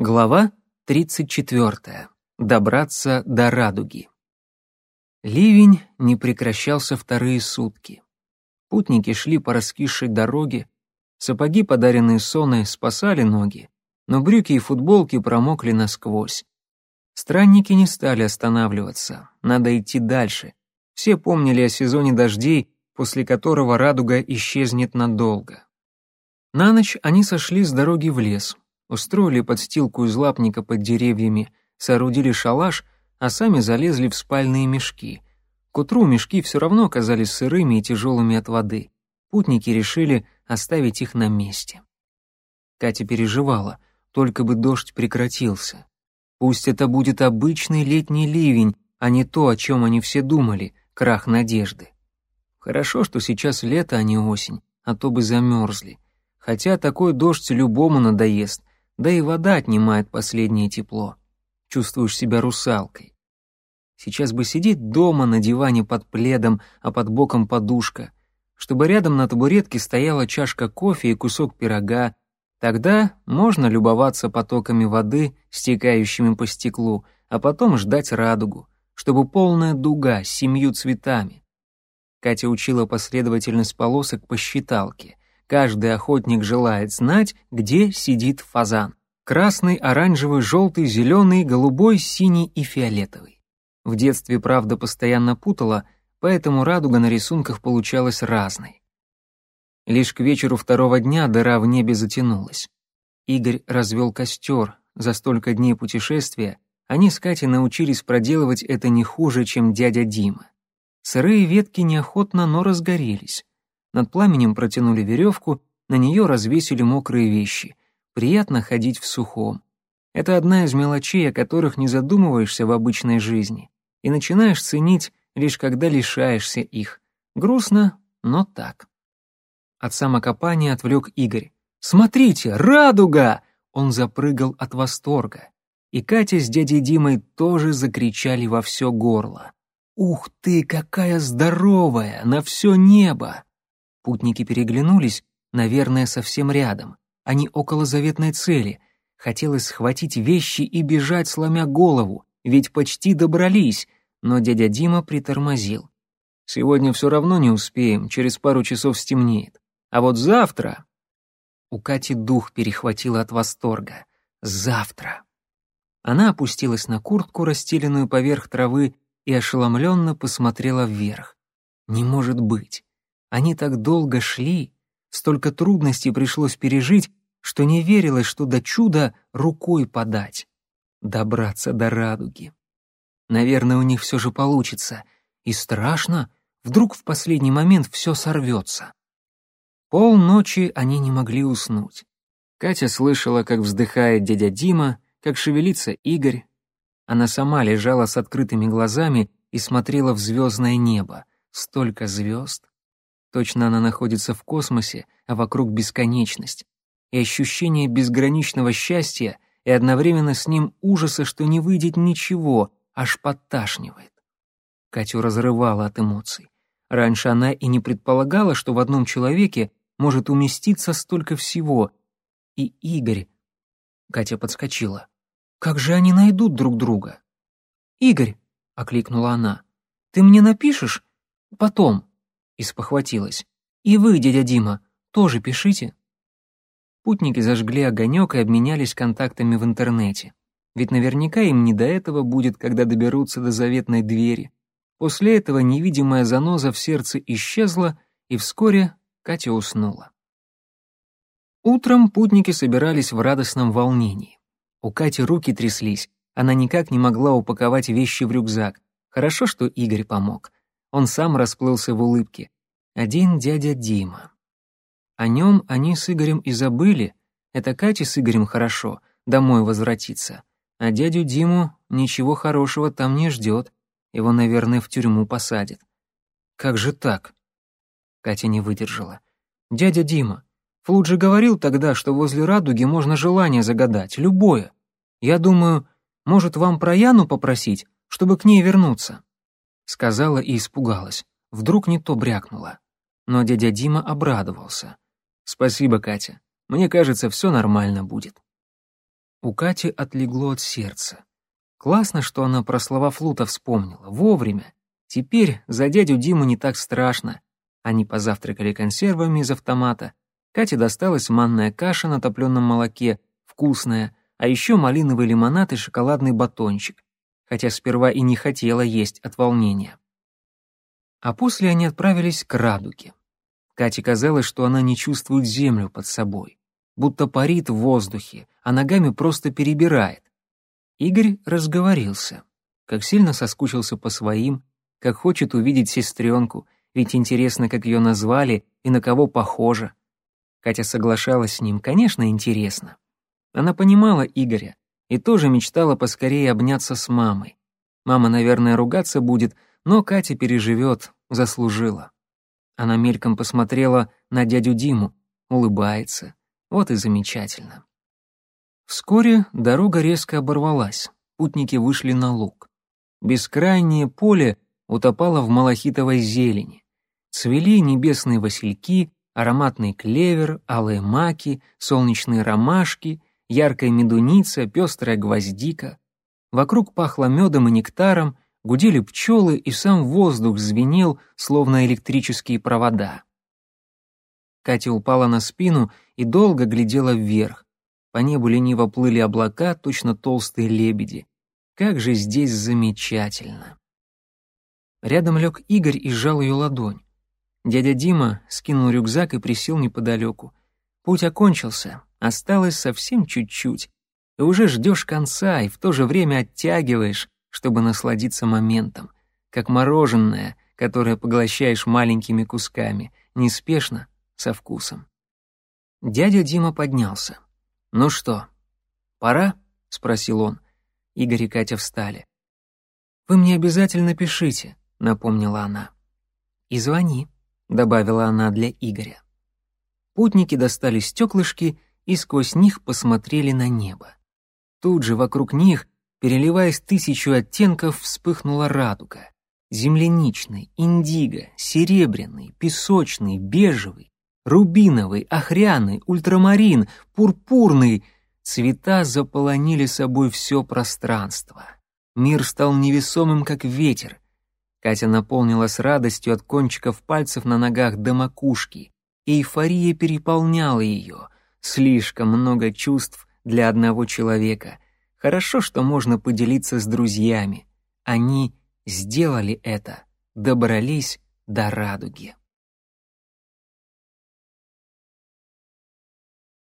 Глава 34. Добраться до радуги. Ливень не прекращался вторые сутки. Путники шли по раскисшей дороге, сапоги, подаренные Соной, спасали ноги, но брюки и футболки промокли насквозь. Странники не стали останавливаться, надо идти дальше. Все помнили о сезоне дождей, после которого радуга исчезнет надолго. На ночь они сошли с дороги в лес — устроили подстилку из лапника под деревьями, соорудили шалаш, а сами залезли в спальные мешки. К утру мешки все равно оказались сырыми и тяжелыми от воды. Путники решили оставить их на месте. Катя переживала, только бы дождь прекратился. Пусть это будет обычный летний ливень, а не то, о чем они все думали, крах надежды. Хорошо, что сейчас лето, а не осень, а то бы замерзли. Хотя такой дождь любому надоест, да и вода отнимает последнее тепло. Чувствуешь себя русалкой. Сейчас бы сидеть дома на диване под пледом, а под боком подушка, чтобы рядом на табуретке стояла чашка кофе и кусок пирога. Тогда можно любоваться потоками воды, стекающими по стеклу, а потом ждать радугу, чтобы полная дуга с семью цветами. Катя учила последовательность полосок по считалке. Каждый охотник желает знать, где сидит фазан. Красный, оранжевый, желтый, зеленый, голубой, синий и фиолетовый. В детстве, правда, постоянно путала, поэтому радуга на рисунках получалась разной. Лишь к вечеру второго дня дыра в небе затянулась. Игорь развел костер. За столько дней путешествия они с Катей научились проделывать это не хуже, чем дядя Дима. Сырые ветки неохотно, но разгорелись. Над пламенем протянули веревку, на нее развесили мокрые вещи. Приятно ходить в сухом. Это одна из мелочей, о которых не задумываешься в обычной жизни. И начинаешь ценить, лишь когда лишаешься их. Грустно, но так. От самокопания отвлек Игорь. «Смотрите, радуга!» Он запрыгал от восторга. И Катя с дядей Димой тоже закричали во все горло. «Ух ты, какая здоровая! На все небо!» Путники переглянулись, наверное, совсем рядом. Они около заветной цели. Хотелось схватить вещи и бежать, сломя голову, ведь почти добрались, но дядя Дима притормозил. «Сегодня все равно не успеем, через пару часов стемнеет. А вот завтра...» У Кати дух перехватило от восторга. «Завтра!» Она опустилась на куртку, расстеленную поверх травы, и ошеломленно посмотрела вверх. «Не может быть! Они так долго шли, столько трудностей пришлось пережить, что не верилось, что до чуда рукой подать. Добраться до радуги. Наверное, у них все же получится. И страшно, вдруг в последний момент все сорвется. Полночи они не могли уснуть. Катя слышала, как вздыхает дядя Дима, как шевелится Игорь. Она сама лежала с открытыми глазами и смотрела в звездное небо. Столько звезд. Точно она находится в космосе, а вокруг бесконечность. И ощущение безграничного счастья и одновременно с ним ужаса, что не выйдет ничего, аж подташнивает. Катю разрывала от эмоций. Раньше она и не предполагала, что в одном человеке может уместиться столько всего. И Игорь... Катя подскочила. «Как же они найдут друг друга?» «Игорь», — окликнула она, — «ты мне напишешь? Потом» и спохватилась. «И вы, дядя Дима, тоже пишите». Путники зажгли огонек и обменялись контактами в интернете. Ведь наверняка им не до этого будет, когда доберутся до заветной двери. После этого невидимая заноза в сердце исчезла, и вскоре Катя уснула. Утром путники собирались в радостном волнении. У Кати руки тряслись, она никак не могла упаковать вещи в рюкзак. Хорошо, что Игорь помог. Он сам расплылся в улыбке. Один дядя Дима. О нем они с Игорем и забыли. Это Кате с Игорем хорошо, домой возвратиться. А дядю Диму ничего хорошего там не ждет. Его, наверное, в тюрьму посадят. Как же так? Катя не выдержала. Дядя Дима, Флуд же говорил тогда, что возле радуги можно желание загадать, любое. Я думаю, может, вам про Яну попросить, чтобы к ней вернуться сказала и испугалась. Вдруг не то брякнула. Но дядя Дима обрадовался. «Спасибо, Катя. Мне кажется, все нормально будет». У Кати отлегло от сердца. Классно, что она про слова Флута вспомнила, вовремя. Теперь за дядю Диму не так страшно. Они позавтракали консервами из автомата. Кате досталась манная каша на топленом молоке, вкусная, а еще малиновый лимонад и шоколадный батончик, хотя сперва и не хотела есть от волнения. А после они отправились к радуге. Кате казалось, что она не чувствует землю под собой, будто парит в воздухе, а ногами просто перебирает. Игорь разговорился, как сильно соскучился по своим, как хочет увидеть сестренку, ведь интересно, как ее назвали и на кого похожа. Катя соглашалась с ним, конечно, интересно. Она понимала Игоря и тоже мечтала поскорее обняться с мамой. Мама, наверное, ругаться будет, но Катя переживет, заслужила. Она мельком посмотрела на дядю Диму, улыбается. Вот и замечательно. Вскоре дорога резко оборвалась, путники вышли на луг. Бескрайнее поле утопало в малахитовой зелени. Цвели небесные васильки, ароматный клевер, алые маки, солнечные ромашки, яркая медуница, пестрая гвоздика. Вокруг пахло медом и нектаром, гудели пчелы, и сам воздух звенел, словно электрические провода. Катя упала на спину и долго глядела вверх, по небу лениво плыли облака, точно толстые лебеди. Как же здесь замечательно. Рядом лег Игорь и сжал ее ладонь. Дядя Дима скинул рюкзак и присел неподалеку. Путь окончился, осталось совсем чуть-чуть. И уже ждешь конца, и в то же время оттягиваешь, чтобы насладиться моментом, как мороженое, которое поглощаешь маленькими кусками, неспешно, со вкусом. Дядя Дима поднялся. «Ну что, пора?» — спросил он. Игорь и Катя встали. «Вы мне обязательно пишите», — напомнила она. «И звони», — добавила она для Игоря. Путники достали стеклышки и сквозь них посмотрели на небо. Тут же вокруг них, переливаясь тысячу оттенков, вспыхнула радуга. Земляничный, индиго, серебряный, песочный, бежевый, рубиновый, охряный, ультрамарин, пурпурный. Цвета заполонили собой все пространство. Мир стал невесомым, как ветер. Катя наполнилась радостью от кончиков пальцев на ногах до макушки. Эйфория переполняла ее. Слишком много чувств для одного человека. Хорошо, что можно поделиться с друзьями. Они сделали это, добрались до радуги.